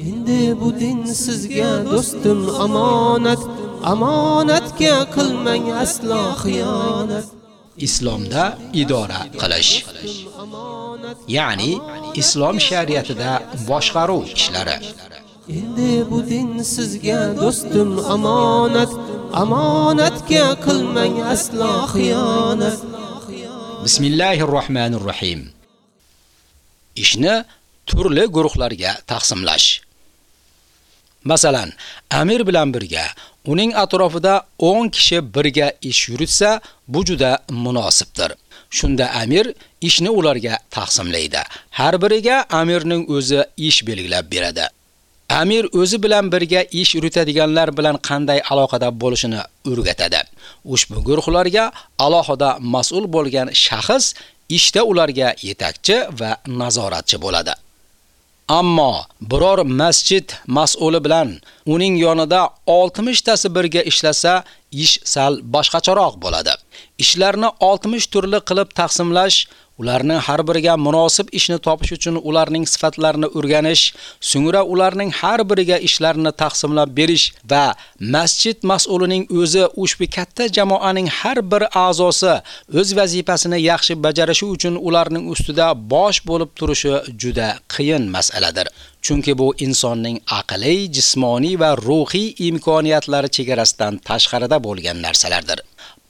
Endi bu din sizga do'stim omonat, omonatga qilmang aslo xiyonat. Islomda idora qilish. Ya'ni islom shariatida boshqaruv ishlari. Endi bu din sizga do'stim omonat, omonatga qilmang aslo xiyonat. Bismillahir Rohmanir Rohim. Ishni turli guruhlarga taqsimlash. Masalan, amir bilan birga uning atrofida 10 kishi birga ish yuritsa, bu juda munosibdir. Shunda amir ishni ularga taqsimlaydi. Har biriga amirning o'zi ish belgilab beradi. Amir o'zi bilan birga ish yuritadiganlar bilan qanday aloqada bo'lishini o'rgatadi. Ushbu guruhlarga alohida mas'ul bo'lgan shaxs ishda ularga yetakchi va nazoratchi bo'ladi. Ammo biror masjid mas'uli bilan uning yonida 60 tasi birga ishlasa, ish sal boshqacharoq bo'ladi. Ishlarni 60 turli qilib taqsimlash, ularning har biriga munosib ishni topish uchun ularning sifatlarini o'rganish, so'ngra ularning har biriga ishlarini taqsimlab berish va masjid mas'ulining o'zi ushbu katta jamoaning har bir a'zosi o'z vazifasini yaxshi bajarishi uchun ularning ustida bosh bo'lib turishi juda qiyin masaladir. Chunki bu insonning aqliy, jismoniy va ruhiy imkoniyatlari chegarasidan tashqarida bo'lgan narsalardir.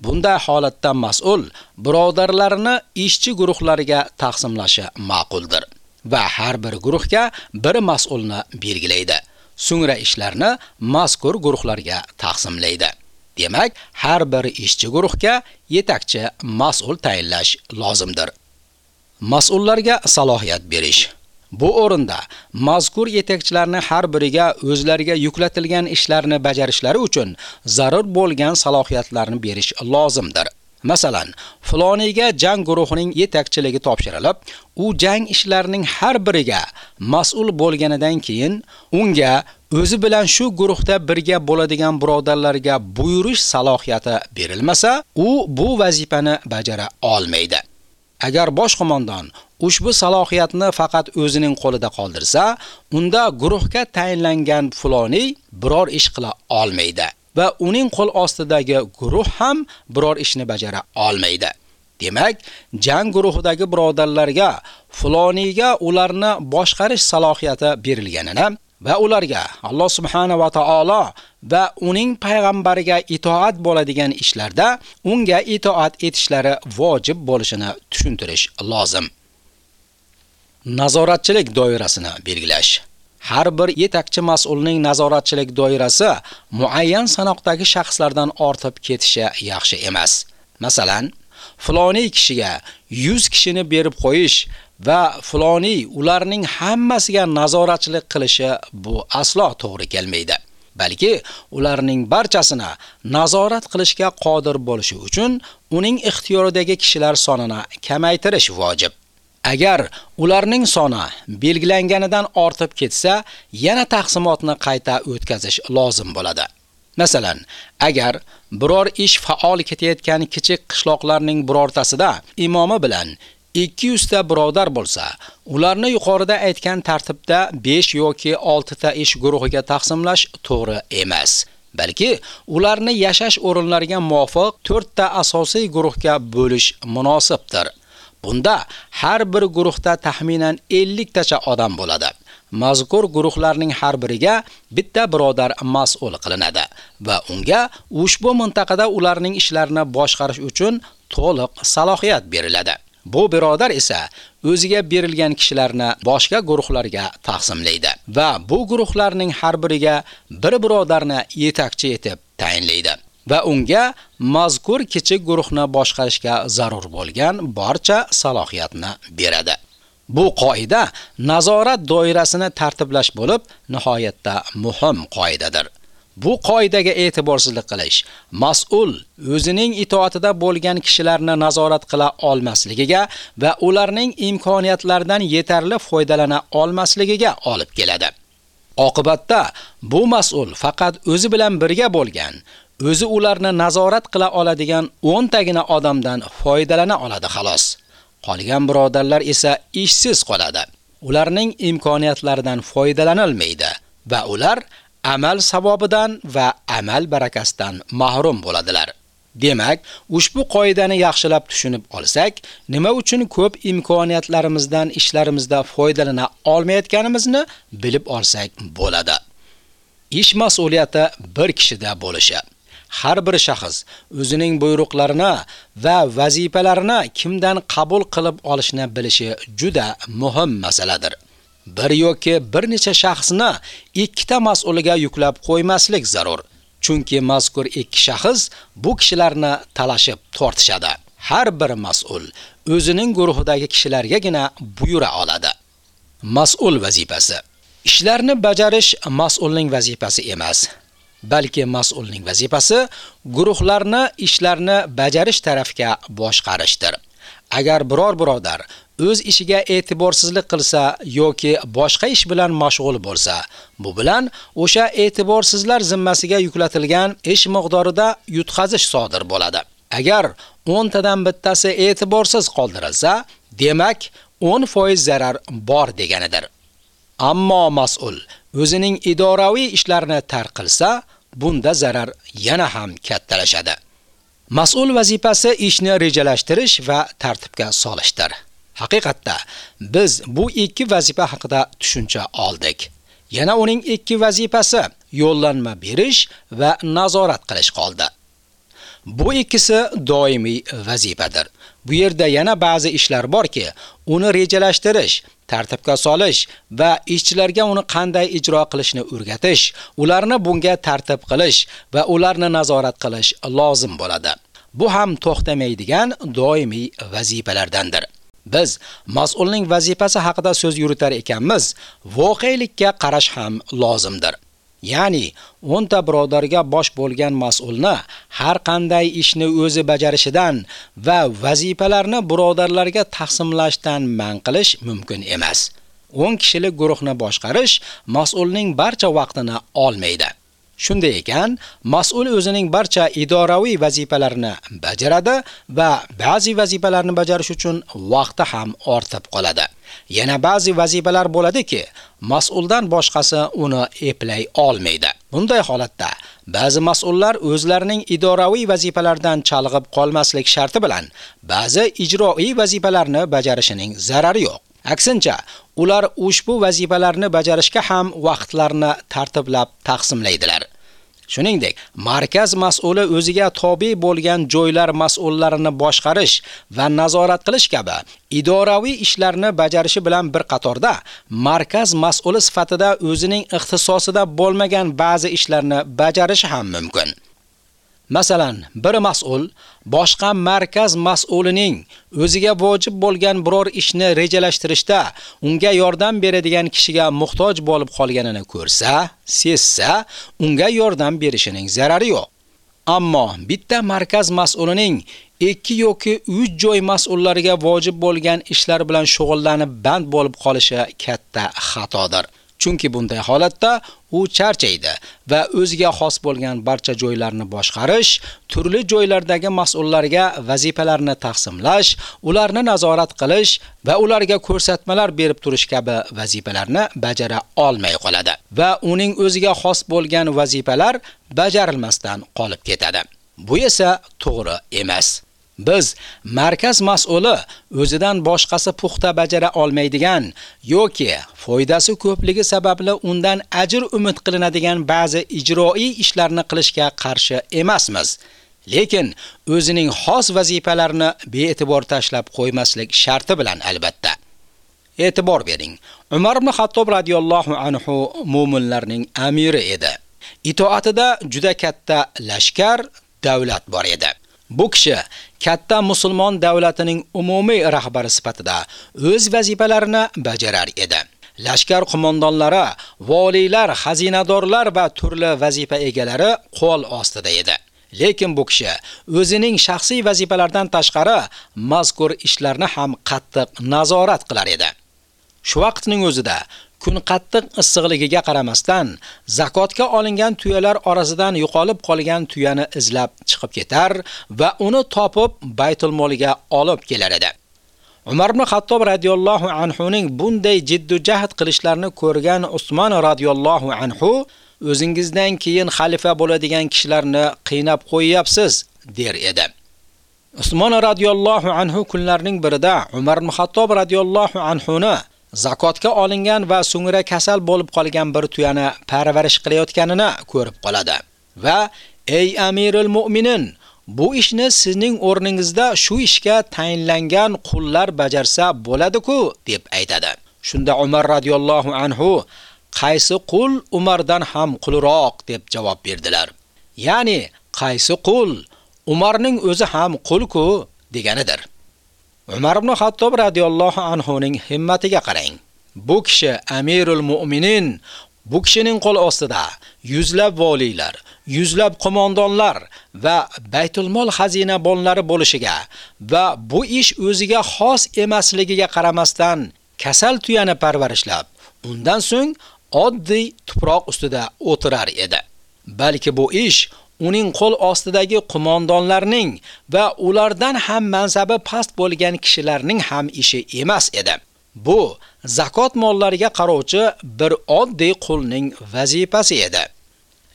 Bunday holatda mas'ul birodarlarini ishchi guruhlariga taqsimlashi ma'quldir va har bir guruhga bir mas'ulni belgilaydi. So'ngra ishlarni mazkur guruhlarga taqsimlaydi. Demak, har bir ishchi guruhga yetakchi mas'ul tayinlash lozimdir. Mas'ullarga salohiyat berish Bu o'rinda mazkur yetakchilarni har biriga o'zlariga yuklatilgan ishlarni bajarishlari uchun zarur bo'lgan salohiyatlarni berish lozimdir. Masalan, fuloniga jang guruhining yetakchiligi topshirilib, u jang ishlarining har biriga mas'ul bo'lganidan keyin unga o'zi bilan shu guruhda birga bo'ladigan birodarlarga buyurish salohiyati berilmasa, u bu vazifani bajara olmaydi. Agar bosh qo'mondon ushbu salohiyatni faqat o'zining qo'lida qoldirsa, unda guruhga tayinlangan fuloni biror ish qila olmaydi va uning qo'l ostidagi guruh ham biror ishni bajara olmaydi. Demak, jang guruhidagi birodarlarga fuloniga ularni boshqarish salohiyati berilganini va ularga Alloh subhanahu va taolo va uning payg'ambariga itoat bo'ladigan ishlarda unga itoat etishlari vojib bo'lishini tushuntirish lozim. Nazoratchilik doirasini belgilash. Har bir yetakchi mas'ulning nazoratchilik doirasi muayyan sanoqdagi shaxslardan ortib ketishi yaxshi emas. Masalan, fuloniy kishiga 100 kishini berib qo'yish va fuloniy ularning hammasiga nazoratchilik qilishi bu aslo to'g'ri kelmaydi. balki ularning barchasini nazorat qilishga qodir bo'lishi uchun uning ixtiyoridagi kishilar sonini kamaytirish vojib. Agar ularning soni belgilanganidan ortib ketsa, yana taqsimotni qayta o'tkazish lozim bo'ladi. Masalan, agar biror ish faol ketayotgan kichik qishloqlarning birortasida imomi bilan 200 ta birodar bo'lsa, ularni yuqorida aytgan tartibda 5 yoki 6 ta ish guruhiga taqsimlash to'g'ri emas. balki ularni yashash o'rinlariga muvofiq 4 ta asosiy guruhga bo'lish munosibdir. Bunda har bir guruhda taxminan 50 tacha odam bo'ladi. Mazkur guruhlarning har biriga bitta birodar mas'ul qilinadi va unga ushbu mintaqada ularning ishlarini boshqarish uchun to'liq salohiyat beriladi. Bu birodar esa o'ziga berilgan kishilarni boshqa guruhlarga taqsimlaydi va bu guruhlarning har biriga bir birodarni yetakchi etib tayinlaydi va unga mazkur kichik guruhni boshqarishga zarur bo'lgan barcha salohiyatni beradi. Bu qoida nazorat doirasini tartiblash bo'lib, nihoyatda muhim qoidadir. Bu qoidaga e'tiborsizlik qilish mas'ul o'zining itoatida bo'lgan kishilarni nazorat qila olmasligiga va ularning imkoniyatlaridan yetarli foydalana olmasligiga olib keladi. Oqibatda bu mas'ul faqat o'zi bilan birga bo'lgan, o'zi ularni nazorat qila oladigan 10 tagina odamdan foydalana oladi xolos. Qolgan birodarlar esa ishsiz qoladi. ularning imkoniyatlaridan foydalanilmaydi va ular amal savobidan va amal barakasidan mahrum bo'ladilar. Demak, ushbu qoidani yaxshilab tushunib olsak, nima uchun ko'p imkoniyatlarimizdan ishlarimizda foydalana olmayotganimizni bilib olsak bo'ladi. Ish mas'uliyati bir kishida bo'lishi. Har bir shaxs o'zining buyruqlarini va vazifalarini kimdan qabul qilib olishni bilishi juda muhim masaladir. Bir yoki bir necha shaxsni ikkita mas'uliga yuklab qo'ymaslik zarur. Chunki mazkur ikki shaxs bu kishilarni talashib tortishadi. Har bir mas'ul o'zining guruhidagi kishilargagina buyura oladi. Mas'ul vazifasi Ishlarni bajarish mas'ulning vazifasi emas, balki mas'ulning vazifasi guruhlarni ishlarni bajarish tarafga boshqarishdir. Agar biror birodar o'z ishiga e'tiborsizlik qilsa yoki boshqa ish bilan mashg'ul bo'lsa, bu bilan o'sha e'tiborsizlar zimmasiga yuklatilgan ish miqdorida yutqazish sodir bo'ladi. Agar 10 tadan bittasi e'tiborsiz qoldirilsa, demak 10% zarar bor deganidir. Ammo mas'ul o'zining idoraviy ishlarini tarqilsa, bunda zarar yana ham kattalashadi. Mas'ul vazifasi ishni rejalashtirish va tartibga solishdir. Haqiqatda biz bu ikki vazifa haqida tushuncha oldik. Yana uning ikki vazifasi yo'llanma berish va nazorat qilish qoldi. Bu ikkisi doimiy vazifadir. Bu yerda yana ba'zi ishlar borki, uni rejalashtirish, tartibga solish va ishchilarga uni qanday ijro qilishni o'rgatish, ularni bunga tartib qilish va ularni nazorat qilish lozim bo'ladi. Bu ham to'xtamaydigan doimiy vazifalardandir. Biz mas'ulning vazifasi haqida so'z yuritar ekanmiz, voqelikka qarash ham lozimdir. Ya'ni 10 ta birodarga bosh bo'lgan mas'ulni har qanday ishni o'zi bajarishidan va vazifalarni birodarlarga taqsimlashdan man qilish mumkin emas. 10 kishilik guruhni boshqarish mas'ulning barcha vaqtini olmaydi. Shunday ekan, mas'ul o'zining barcha idoraviy vazifalarini bajaradi va ba'zi vazifalarni bajarish uchun vaqti ham ortib qoladi. Yana ba'zi vazifalar bo'ladiki, mas'uldan boshqasi uni eplay olmaydi. Bunday holatda ba'zi mas'ullar o'zlarining idoraviy vazifalardan chalg'ib qolmaslik sharti bilan ba'zi ijroiy vazifalarni bajarishining zarari yo'q. Aksincha, ular ushbu vazifalarni bajarishga ham vaqtlarini tartiblab taqsimlaydilar. Shuningdek, markaz mas'uli o'ziga tobe bo'lgan joylar mas'ullarini boshqarish va nazorat qilish kabi idoraviy ishlarni bajarishi bilan bir qatorda markaz mas'uli sifatida o'zining ixtisosida bo'lmagan ba'zi ishlarni bajarishi ham mumkin. Masalan, bir mas'ul boshqa markaz mas'ulining o'ziga vojib bo'lgan biror ishni rejalashtirishda unga yordam beradigan kishiga muhtoj bo'lib qolganini ko'rsa, sezsa, unga yordam berishining zarari yo'q. Ammo bitta markaz mas'ulining 2 yoki 3 joy mas'ullariga vojib bo'lgan ishlar bilan shug'ullanib band bo'lib qolishi katta xatodir. Chunki bunday holatda u charchaydi va o'ziga xos bo'lgan barcha joylarni boshqarish, turli joylardagi mas'ullarga vazifalarni taqsimlash, ularni nazorat qilish va ularga ko'rsatmalar berib turish kabi vazifalarni bajara olmay qoladi va uning o'ziga xos bo'lgan vazifalar bajarilmasdan qolib ketadi. Bu esa to'g'ri emas. Biz markaz mas'uli o'zidan boshqasi puxta bajara olmaydigan yoki foydasi ko'pligi sababli undan ajr umid qilinadigan ba'zi ijroiy ishlarni qilishga qarshi emasmiz. Lekin o'zining xos vazifalarini bee'tibor tashlab qo'ymaslik sharti bilan albatta. E'tibor bering. Umar ibn Xattob radhiyallohu anhu mu'minlarning amiri edi. Itoatida juda katta lashkar, davlat bor edi. Bu kishi katta musulmon davlatining umumiy rahbari sifatida o'z vazifalarini bajarar edi. Lashkar qo'mondonlari, valiylar, xazinadorlar va turli vazifa egalari qo'l ostida edi. Lekin bu kishi o'zining shaxsiy vazifalaridan tashqari mazkur ishlarni ham qattiq nazorat qilar edi. Shu vaqtning o'zida kun qattiq issiqligiga qaramasdan zakotga olingan tuyalar orasidan yo'qolib qolgan tuyani izlab chiqib ketar va uni topib baytul moliga olib kelar edi. Umar ibn Xattob radhiyallohu anhu ning bunday jiddu jahd qilishlarini ko'rgan Usmon radhiyallohu anhu o'zingizdan keyin xalifa bo'ladigan kishilarni qiynab qo'yyapsiz der edi. Usmon radhiyallohu anhu kunlarning birida Umar ibn Xattob radhiyallohu anhu ni zakotga olingan va so'ngra kasal bo'lib qolgan bir tuyani parvarish qilayotganini ko'rib qoladi va ey amirul mu'minin bu ishni sizning o'rningizda shu ishga tayinlangan qullar bajarsa bo'ladi-ku deb aytadi. Shunda Umar radhiyallohu anhu qaysi qul Umardan ham qulroq deb javob berdilar. Ya'ni qaysi qul Umarning o'zi ham qul-ku deganidir. Umar ibn Xattob radhiyallohu anhu ning himmatiga qarang. Bu kishi Amirul Mu'minin, bu kishining qo'l ostida yuzlab voliylar, yuzlab qo'mondonlar va Baytul Mol xazina bonlari bo'lishiga va bu ish o'ziga xos emasligiga qaramasdan kasal tuyani parvarishlab, undan so'ng oddiy tuproq ustida o'tirar edi. Balki bu ish uning qo'l ostidagi qo'mondonlarning va ulardan ham mansabi past bo'lgan kishilarning ham ishi emas edi. Bu zakot mollariga qarovchi bir oddiy qulning vazifasi edi.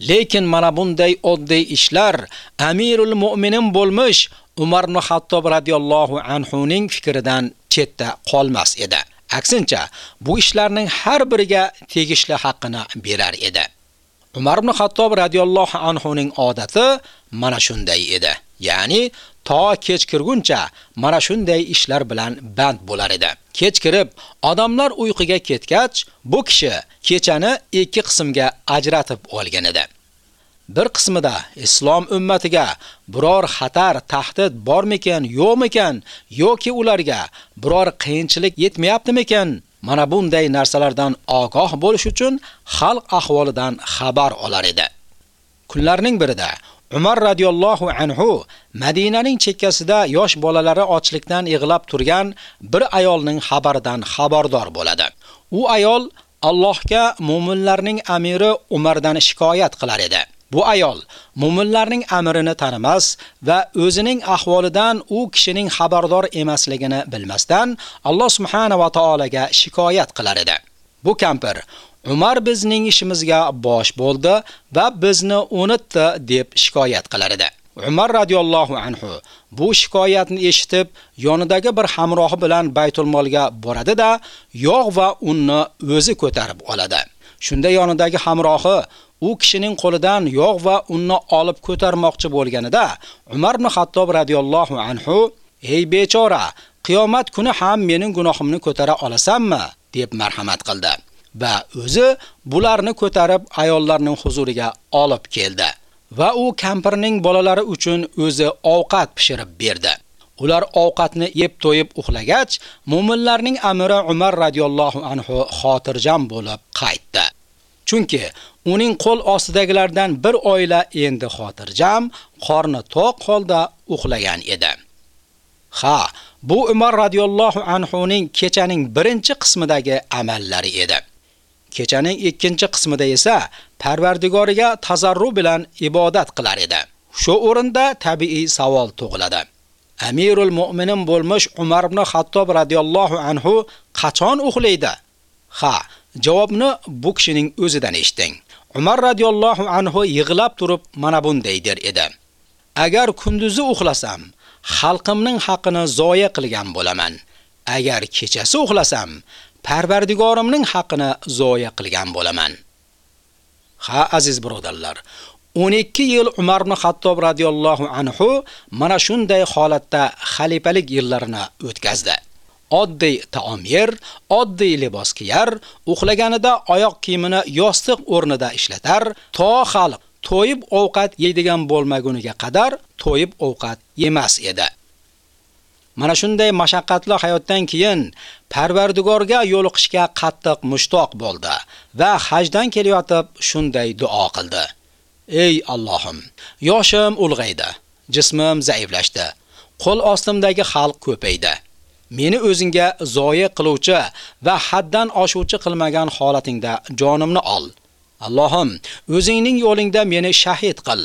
Lekin mana bunday oddiy ishlar Amirul Mu'minin bo'lmoq Umar ibn Xattob radhiyallohu anhu ning fikridan chetda qolmas edi. Aksincha, bu ishlarning har biriga tegishli haqqini berar edi. Umar ibn Xattob radhiyallohu anhu ning odati mana shunday edi. Ya'ni to kech kirguncha mana shunday ishlar bilan band bo'lar edi. Kech kirib, odamlar uyquga ketgach, bu kishi kechani ikki qismga ajratib olgan edi. Bir qismida islom ummatiga biror xatar, tahdid bormikan, yo'qmikan, yoki ularga biror qiyinchilik yetmayaptimikan, mana bunday narsalardan ogoh bo'lish uchun xalq ahvolidan xabar olar edi. Kunlarning birida Umar radhiyallohu anhu Madinaning chekkasida yosh bolalari ochlikdan yig'lab turgan bir ayolning xabaridan xabardor bo'ladi. U ayol Allohga mu'minlarning amiri Umardan shikoyat qilar edi. Bu ayol mu'minlarning amrini tanimas va o'zining ahvolidan u kishining xabardor emasligini bilmasdan Alloh subhanahu va taolaga shikoyat qilar edi. Bu kampir Umar bizning ishimizga bosh bo'ldi va bizni unutdi deb shikoyat qilar edi. Umar radhiyallohu anhu bu shikoyatni eshitib, yonidagi bir hamrohi bilan Baytul Molga boradi-da, yog' va unni o'zi ko'tarib oladi. Shunda yonidagi hamrohi u kishining qo'lidan yog' va unni olib ko'tarmoqchi bo'lganida Umar ibn Xattob radhiyallohu anhu: "Ey bechora, qiyomat kuni ham mening gunohimni ko'tara olasanmi?" deb marhamat qildi va o'zi bularni ko'tarib ayollarning huzuriga olib keldi va u kampirning bolalari uchun o'zi ovqat pishirib berdi. Ular ovqatni yeb to'yib uxlagach, mu'minlarning amiri Umar radhiyallohu anhu xotirjam bo'lib qaytdi. Chunki uning qo'l ostidagilardan bir oila endi xotirjam, qorni to'q holda uxlagan edi. Ha, bu Umar radhiyallohu anhu ning kechaning birinchi qismidagi amallari edi. Kechaning ikkinchi qismida esa Parvardigoriga tazarru bilan ibodat qilar edi. Shu o'rinda tabiiy savol tug'iladi. Amirul Mu'minin bo'lmoq Umar ibn Xattob radhiyallohu anhu qachon uxlaydi? Ha, javobni bu kishining o'zidan eshiting. Umar radhiyallohu anhu yig'lab turib mana bunday der edi. Agar kunduzi uxlasam, xalqimning haqqini zoya qilgan bo'laman. Agar kechasi uxlasam, Parvardigorimning haqqini zoya qilgan bo'laman. Ha aziz birodarlar, 12 yil Umar ibn Xattob radhiyallohu anhu mana shunday holatda xalifalik yillarini o'tkazdi. Oddiy taom yer, oddiy libos kiyar, uxlaganida oyoq kiyimini yostiq o'rnida ishlatar, to xalq to'yib ovqat yeydigan bo'lmaguniga qadar to'yib ovqat yemas edi. Mana shunday mashaqqatli hayotdan keyin Parvardigorga yo'liqishga qattiq mushtoq bo'ldi va hajdan kelyotib shunday duo qildi. Ey Allohim, yoshim ulg'aydi, jismim zaiflashdi, qo'l ostimdagi xalq ko'paydi. Meni o'zingga zoya qiluvchi va haddan oshuvchi qilmagan holatingda jonimni ol. Allohim, o'zingning yo'lingda meni shahid qil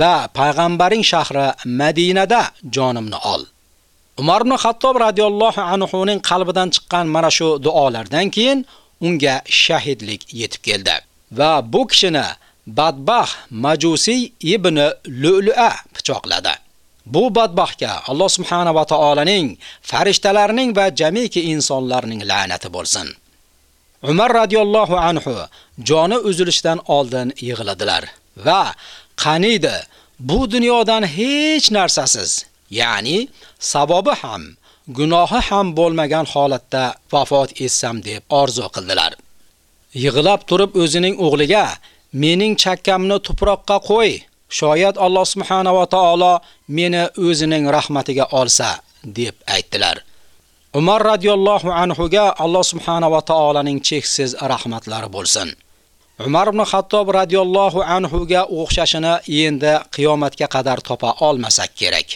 va payg'ambaring shahri Madinada jonimni ol. Umar ibn Xattob radhiyallohu anhu ning qalbidan chiqqan mana shu duolardan keyin unga shahidlik yetib keldi. Va bu kishini Badbah Majusi ibn Lu'lu'a pichoqladi. Bu badbaxtga Alloh subhanahu va taolaning, farishtalarning va jamiki insonlarning la'nati bo'lsin. Umar radhiyallohu anhu joni uzilishdan oldin yig'ladilar va qaniydi bu dunyodan hech narsasiz, ya'ni sababi ham, gunohi ham bo'lmagan holatda vafot etsam deb orzu qildilar. Yig'lab turib o'zining o'g'liga mening chakkamni tuproqqa qo'y, shoyat Alloh subhanahu va taolo meni o'zining rahmatiga olsa deb aytdilar. Umar radhiyallohu anhu ga Alloh subhanahu va taolaning cheksiz rahmatlari bo'lsin. Umar ibn Xattob radhiyallohu anhu ga o'xshashini endi qiyomatga qadar topa olmasak kerak.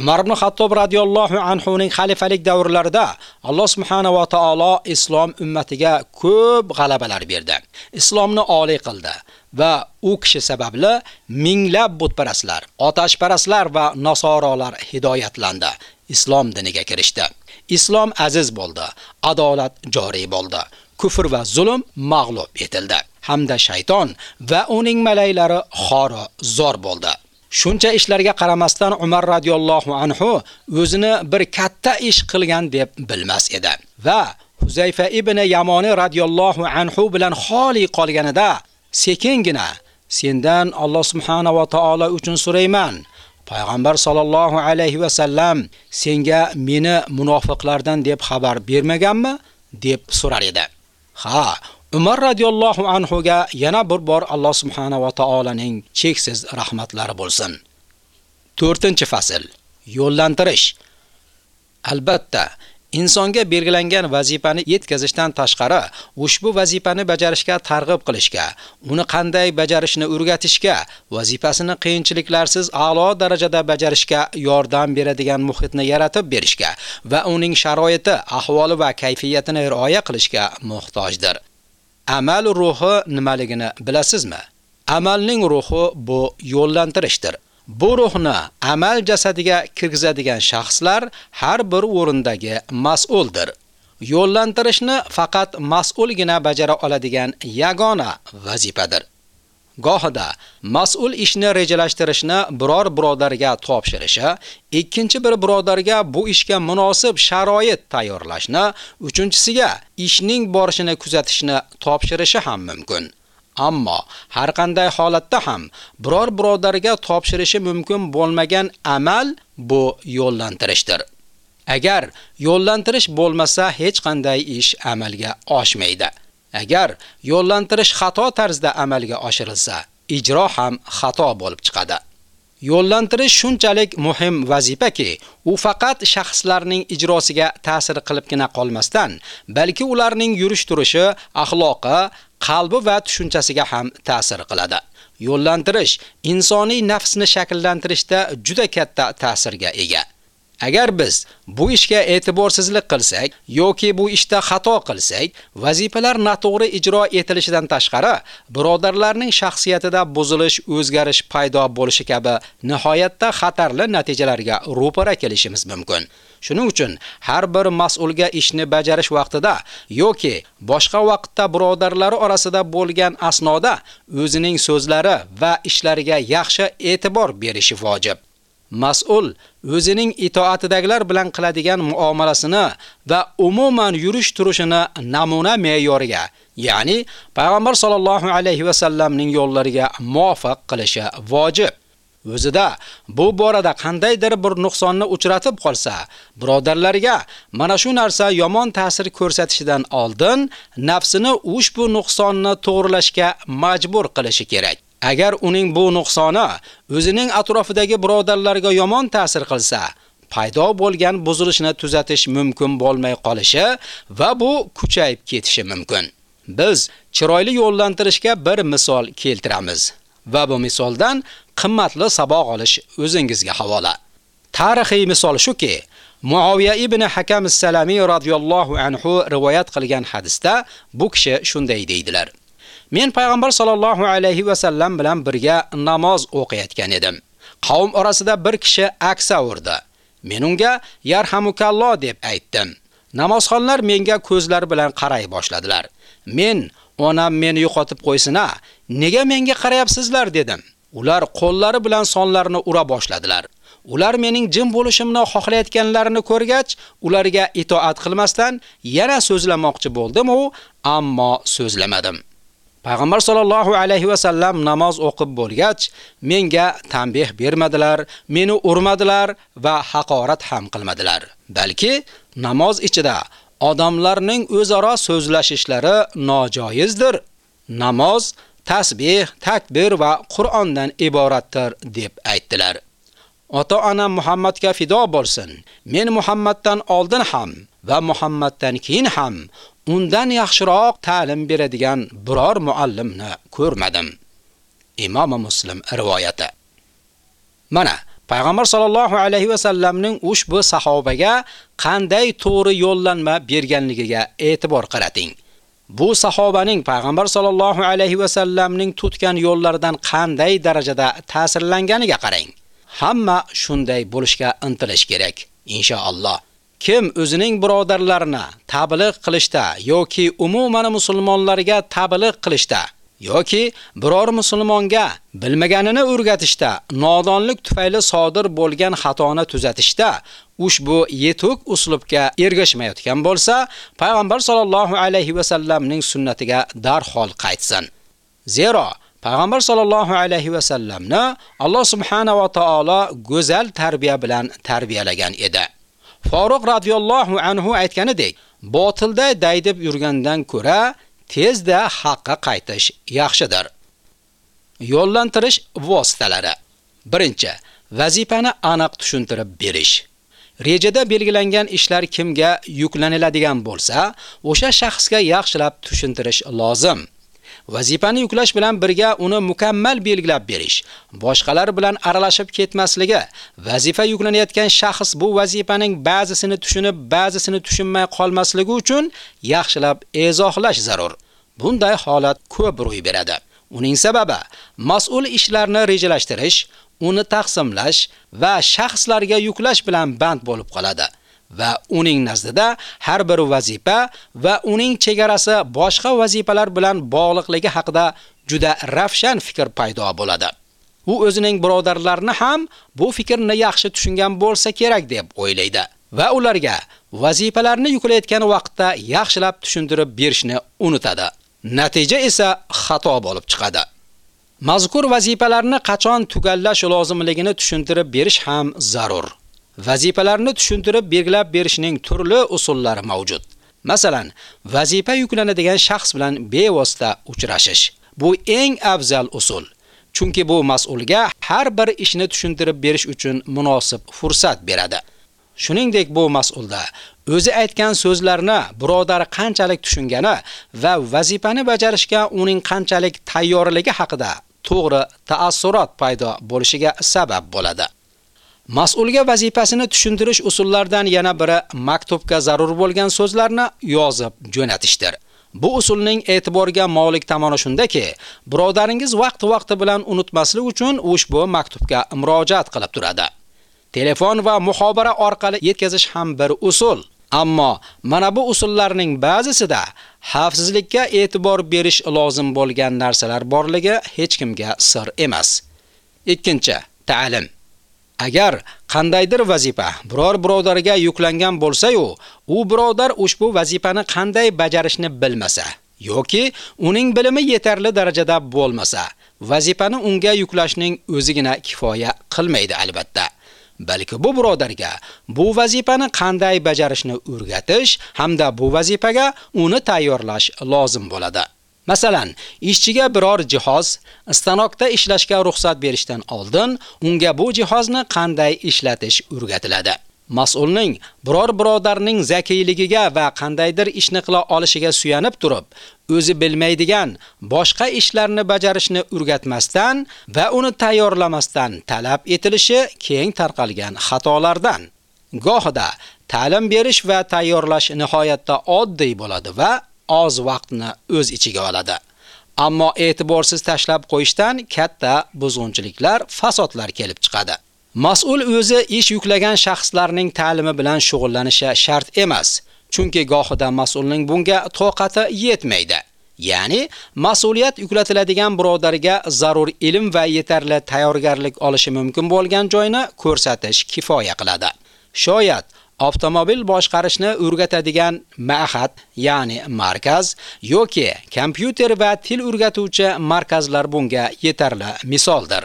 Umar ibn Xattob radhiyallohu anhu ning xalifalik davrlarida Alloh subhanahu va taolo islom ummatiga ko'p g'alabalar berdi. Islomni oliy qildi va u kishi sababli minglab butparastlar, otashparastlar va nasorolar hidoyatlandi, islom diniga kirishdi. Islom aziz bo'ldi, adolat joriy bo'ldi, kufr va zulm mag'lub etildi, hamda shayton va uning malaylari xoro zor bo'ldi. Shuncha ishlarga qaramasdan Umar radhiyallohu anhu o'zini bir katta ish qilgan deb bilmas edi va Huzayfa ibn Yamoni radhiyallohu anhu bilan xoli qolganida sekingina sendan Alloh subhanahu va taolo uchun so'rayman. Payg'ambar sallallohu alayhi va sallam senga meni munofiqlardan deb xabar bermaganmi? deb so'rar edi. Ha, Umar radhiyallohu anhu ga yana bir bor Alloh subhanahu va taolaning cheksiz rahmatlari bo'lsin. 4-fasl. Yo'llantirish. Albatta, insonga belgilangan vazifani yetkazishdan tashqari, ushbu vazifani bajarishga targ'ib qilishga, uni qanday bajarishni o'rgatishga, vazifasini qiyinchiliklarsiz a'lo darajada bajarishga yordam beradigan muhitni yaratib berishga va uning sharoiti, ahvoli va kayfiyatini rioya qilishga muhtojdir. Amal ruhi nimaligini bilasizmi? Amalning ruhi bu yo'llantirishdir. Bu ruhni amal jasadiga kirgizadigan shaxslar har bir o'rindagi mas'uldir. Yo'llantirishni faqat mas'ulgina bajara oladigan yagona vazifadir. Gohida mas'ul ishni rejalashtirishni biror birodarga topshirishi, ikkinchi bir birodarga bu ishga munosib sharoit tayyorlashni, uchinchisiga ishning borishini kuzatishni topshirishi ham mumkin. Ammo har qanday holatda ham biror birodarga topshirishi mumkin bo'lmagan amal bu yo'llantirishdir. Agar yo'llantirish bo'lmasa, hech qanday ish amalga oshmaydi. Agar yo'llantirish xato tarzda amalga oshirilsa, ijro ham xato bo'lib chiqadi. Yo'llantirish shunchalik muhim vazifaki, u faqat shaxslarning ijrosiga ta'sir qilibgina qolmasdan, balki ularning yurish turishi, axloqi, qalbi va tushunchasiga ham ta'sir qiladi. Yo'llantirish insoniy nafsni shakllantirishda juda katta ta'sirga ega. Agar biz bu ishga e'tiborsizlik qilsak yoki bu ishda xato qilsak, vazifalar noto'g'ri ijro etilishidan tashqari, birodarlarning shaxsiyatida buzilish, o'zgarish paydo bo'lishi kabi nihoyatda xatarli natijalarga ro'para kelishimiz mumkin. Shuning uchun har bir mas'ulga ishni bajarish vaqtida yoki boshqa vaqtda birodarlari orasida bo'lgan asnoda o'zining so'zlari va ishlariga yaxshi e'tibor berishi vojib. Mas'ul o'zining itoatidagilar bilan qiladigan muomalasini va umuman yurish turishini namuna me'yoriga, ya'ni payg'ambar sollallohu alayhi va sallamning yo'llariga muvofiq qilishi vojib. O'zida bu borada qandaydir bir nuqsonni uchratib qolsa, birodarlarga mana shu narsa yomon ta'sir ko'rsatishidan oldin nafsini ushbu nuqsonni to'g'rilashga majbur qilishi kerak. Agar uning bu nuqsoni o'zining atrofidagi birodarlarga yomon ta'sir qilsa, paydo bo'lgan buzilishni tuzatish mumkin bo'lmay qolishi va bu kuchayib ketishi mumkin. Biz chiroyli yo'llantirishga bir misol keltiramiz va bu misoldan qimmatli saboq olish o'zingizga havola. Tarixiy misol shuki, Muaviya ibn Hakam as-Salami radhiyallohu anhu rivoyat qilgan hadisda bu kishi shunday deydilar: Men payg'ambar sollallohu alayhi va sallam bilan birga namoz o'qiyotgan edim. Qavm orasida bir kishi aksa urdi. Men unga yarhamukalloh deb aytdim. Namozxonlar menga ko'zlar bilan qaray boshladilar. Men onam meni yo'qotib qo'ysina, nega menga qarayapsizlar dedim. Ular qo'llari bilan sonlarni ura boshladilar. Ular mening jim bo'lishimni xohlayotganlarini ko'rgach, ularga itoat qilmasdan yana so'zlamoqchi bo'ldim-u, ammo so'zlamadim. Payg'ambar sollallohu alayhi va sallam namoz o'qib bo'lgach, menga tanbeh bermadilar, meni urmadilar va haqorat ham qilmadilar. Balki namoz ichida odamlarning o'zaro so'zlashishlari nojoizdir. Namoz tasbih, takbir va Qur'ondan iboratdir deb aytdilar. Ota-onam Muhammadga fido bo'lsin. Men Muhammaddan oldin ham va Muhammaddan keyin ham undan yaxshiroq ta'lim beradigan biror muallimni ko'rmadim. Imom Muslim rivoyati. Mana Payg'ambar sollallohu alayhi va sallamning ushbu sahobaga qanday to'g'ri yo'llanma berganligiga e'tibor qarating. Bu sahobaning Payg'ambar sollallohu alayhi va sallamning tutgan yo'llaridan qanday darajada ta'sirlanganiga qarang. Hamma shunday bo'lishga intilish kerak, inshaalloh. Kim o'zining birodarlarini tabliq qilishda yoki umuman musulmonlarga tabliq qilishda yoki biror musulmonga bilmaganini o'rgatishda nodonlik tufayli sodir bo'lgan xatoni tuzatishda ushbu yetuk uslubga ergashmayotgan bo'lsa, payg'ambar sollallohu alayhi va sallamning sunnatiga darhol qaytsin. Zero Payg'ambar sollallohu alayhi va sallamni Alloh subhanahu va taolo go'zal tarbiya bilan tarbiyalagan edi. Faruq radhiyallohu anhu aytganidek, botilda daydib yurgandan ko'ra tezda haqqa qaytish yaxshidir. Yo'llantirish vositalari. Birinchi, vazifani aniq tushuntirib berish. Rejada belgilangan ishlar kimga yuklaniladigan bo'lsa, o'sha shaxsga yaxshilab tushuntirish lozim. Vazifani yuklash bilan birga uni mukammal belgilab berish, boshqalar bilan aralashib ketmasligi, vazifa yuklanayotgan shaxs bu vazifaning ba'zisini tushunib, ba'zisini tushunmay qolmasligi uchun yaxshilab izohlash zarur. Bunday holat ko'p ro'y beradi. Uning sababi mas'ul ishlarni rejalashtirish, uni taqsimlash va shaxslarga yuklash bilan band bo'lib qoladi. Va uning nazdida har bir vazifa va uning chegarasi boshqa vazifalar bilan bog'liqligi haqida juda ravshan fikr paydo bo'ladi. U o'zining birodarlarini ham bu fikrni yaxshi tushungan bo'lsa kerak deb o'ylaydi va ularga vazifalarni yuklayotgan vaqtda yaxshilab tushuntirib berishni unutadi. Natija esa xato bo'lib chiqadi. Mazkur vazifalarni qachon tugallash lozimligini tushuntirib berish ham zarur. Vazifalarni tushuntirib belgilab berishning turli usullari mavjud. Masalan, vazifa yuklanadigan shaxs bilan bevosita uchrashish. Bu eng afzal usul. Chunki bu mas'ulga har bir ishni tushuntirib berish uchun munosib fursat beradi. Shuningdek, bu mas'ulda o'zi aytgan so'zlarni birodari qanchalik tushungani va vazifani bajarishga uning qanchalik tayyorligi haqida to'g'ri taassurot paydo bo'lishiga sabab bo'ladi. Mas'ulga vazifasini tushuntirish usullaridan yana biri maktubga zarur bo'lgan so'zlarni yozib jo'natishdir. Bu usulning e'tiborga molik tomoni shundaki, birodaringiz vaqt-vaqti bilan unutmaslik uchun ushbu maktubga murojaat qilib turadi. Telefon va muhobara orqali yetkazish ham bir usul. Ammo mana bu usullarning ba'zisida xavfsizlikka e'tibor berish lozim bo'lgan narsalar borligi hech kimga sir emas. Ikkinchi, ta'lim. Agar qandaydir vazifa biror birodarga yuklangan bo'lsa-yu, u birodar ushbu vazifani qanday bajarishni bilmasa yoki uning bilimi yetarli darajada bo'lmasa, vazifani unga yuklashning o'zigina kifoya qilmaydi albatta. balki bu birodarga bu vazifani qanday bajarishni o'rgatish hamda bu vazifaga uni tayyorlash lozim bo'ladi. Masalan, ishchiga biror jihoz stanokda ishlashga ruxsat berishdan oldin unga bu jihozni qanday ishlatish o'rgatiladi. Mas'ulning biror birodarning zakiyligiga va qandaydir ishni qila olishiga suyanib turib, o'zi bilmaydigan boshqa ishlarni bajarishni o'rgatmasdan va uni tayyorlamasdan talab etilishi keng tarqalgan xatolardan. Gohida ta'lim berish va tayyorlash nihoyatda oddiy bo'ladi va oz vaqtni o'z ichiga oladi. Ammo e'tiborsiz tashlab qo'yishdan katta buzg'unchiliklar, fasodlar kelib chiqadi. Mas'ul o'zi ish yuklagan shaxslarning ta'limi bilan shug'ullanishi shart emas, chunki gohida mas'ulning bunga toqati yetmaydi. Ya'ni, mas'uliyat yuklatiladigan birodarga zarur ilm va yetarli tayyorgarlik olishi mumkin bo'lgan joyni ko'rsatish kifoya qiladi. Shoyat avtomobil boshqarishni o'rgatadigan ma'had, ya'ni markaz yoki kompyuter va til o'rgatuvchi markazlar bunga yetarli misoldir.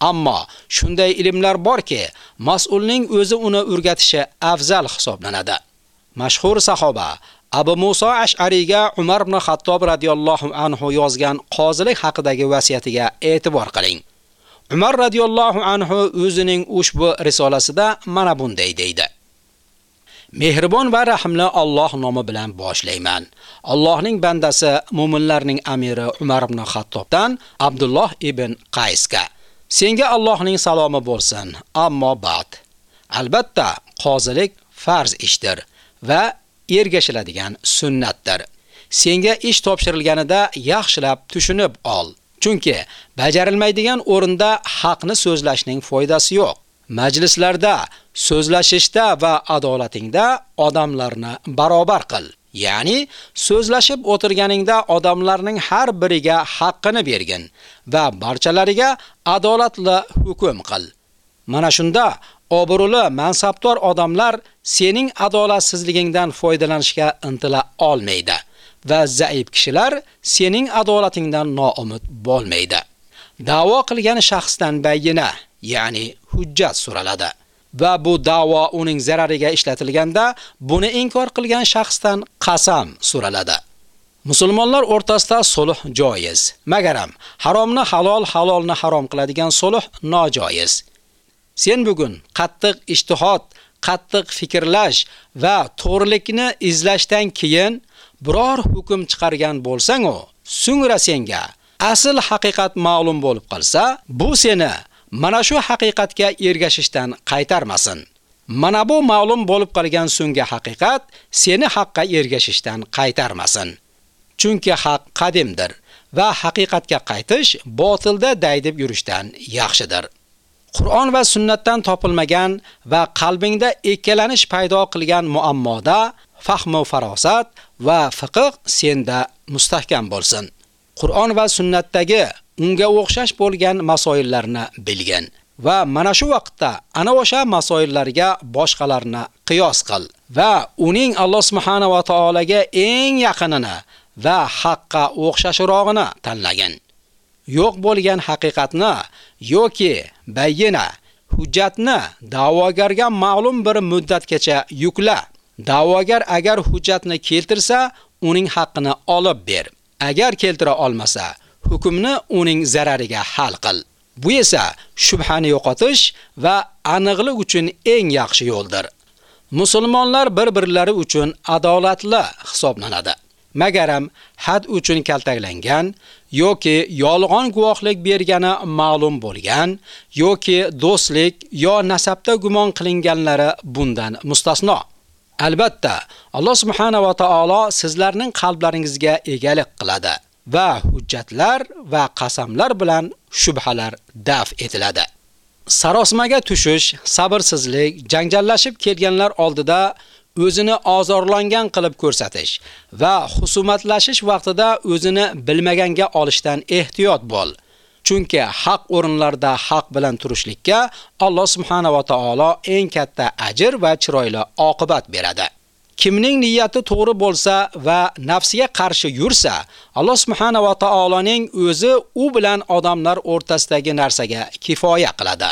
Ammo shunday ilmlar borki, mas'ulning o'zi uni o'rgatishi afzal hisoblanadi. Mashhur sahoba Abu Musa Ash'ariga Umar ibn Xattob radhiyallohu anhu yozgan qozilik haqidagi vasiyatiga e'tibor qiling. Umar radhiyallohu anhu o'zining ushbu risolasida mana bunday deydi: Mehribon va rahimli Alloh nomi bilan boshlayman. Allohning bandasi, mu'minlarning amiri Umar ibn Xattobdan Abdulloh ibn Qaysga Senga Allohning salomi bo'lsin. Ammo ba'd. Albatta, qozilik farz ishdir va ergashiladigan sunnatdir. Senga ish topshirilganida yaxshilab tushunib ol. Chunki bajarilmaydigan o'rinda haqni so'zlashning foydasi yo'q. Majlislarda, so'zlashishda va adolatingda odamlarni barobar qil. Ya'ni so'zlashib o'tirganingda odamlarning har biriga haqqini bergin va barchalariga adolatli hukm qil. Mana shunda obro'li mansabdor odamlar sening adolatsizligingdan foydalanishga intila olmaydi va zaif kishilar sening adolatingdan noumid bo'lmaydi. Da'vo qilgan shaxsdan bayyina, ya'ni hujjat so'raladi. va bu da'vo uning zarariga ishlatilganda buni inkor qilgan shaxsdan qasam so'raladi. Musulmonlar o'rtasida sulh joiz, magaram haromni halol, halolni harom qiladigan sulh nojoiz. Sen bugun qattiq ijtihod, qattiq fikrlash va to'g'rilikni izlashdan keyin biror hukm chiqargan bo'lsang-u, so'ngra senga asl haqiqat ma'lum bo'lib qolsa, bu seni mana shu haqiqatga ergashishdan qaytarmasin. Mana bu ma'lum bo'lib qolgan so'nggi haqiqat seni haqqa ergashishdan qaytarmasin. Chunki haq qadimdir va haqiqatga qaytish botilda daydib yurishdan yaxshidir. Qur'on va sunnatdan topilmagan va qalbingda ikkilanish paydo qilgan muammoda fahm va farosat va fiqh senda mustahkam bo'lsin. Qur'on va sunnatdagi unga o'xshash bo'lgan masoillarni bilgin va mana shu vaqtda ana o'sha masoillarga boshqalarni qiyos qil va uning Alloh subhanahu va taolaga eng yaqinini va haqqa o'xshashirog'ini tanlagin. Yo'q bo'lgan haqiqatni yoki bayyina hujjatni da'vogarga ma'lum bir muddatgacha yukla. Da'vogar agar hujjatni keltirsa, uning haqqini olib ber. Agar keltira olmasa, hukmni uning zarariga hal qil. Bu esa shubhani yo'qotish va aniqlik uchun eng yaxshi yo'ldir. Musulmonlar bir-birlari uchun adolatli hisoblanadi. Magaram had uchun kaltaklangan yoki yolg'on guvohlik bergani ma'lum bo'lgan yoki do'stlik yo nasabda gumon qilinganlari bundan mustasno. Albatta, Alloh subhanahu va taolo sizlarning qalblaringizga egalik qiladi. va hujjatlar va qasamlar bilan shubhalar daf etiladi. Sarosmaga tushish, sabrsizlik, janjallashib kelganlar oldida o'zini ozorlangan qilib ko'rsatish va husumatlashish vaqtida o'zini bilmaganga olishdan ehtiyot bo'l. Chunki haq o'rinlarda haq bilan turishlikka Alloh subhanahu va taolo eng katta ajr va chiroyli oqibat beradi. Kimning niyati to'g'ri bo'lsa va nafsiga qarshi yursa, Alloh subhanahu va taoloning o'zi u bilan odamlar o'rtasidagi narsaga kifoya qiladi.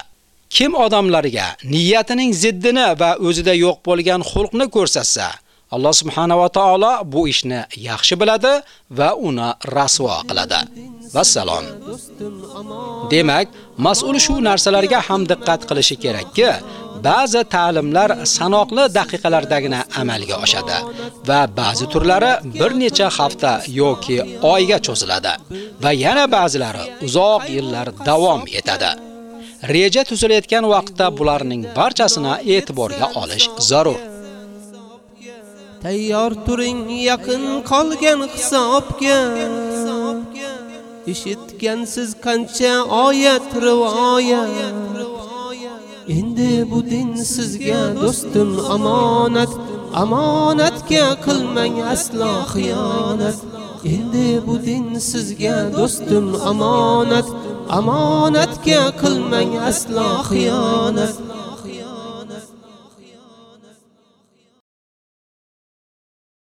Kim odamlarga niyatining ziddini va o'zida yo'q bo'lgan xulqni ko'rsatsa, Alloh subhanahu va taolo bu ishni yaxshi biladi va uni rasvo qiladi. Vassalom. Demak, mas'ul shu narsalarga ham diqqat qilishi kerakki, ba'zi ta'limlar sanoqli daqiqalardagina amalga oshadi va ba'zi turlari bir necha hafta yoki oyga cho'ziladi va yana ba'zilari uzoq yillar davom etadi. Reja tuzilayotgan vaqtda bularning barchasini e'tiborga olish zarur. Tayyor turing yaqin qolgan hisobga. Eshitgansiz qancha oyat rivoyat. Endi bu din sizga do'stim omonat. Omonatga qilmang aslo xiyonat. Endi bu din sizga do'stim omonat. Omonatga qilmang aslo xiyonat.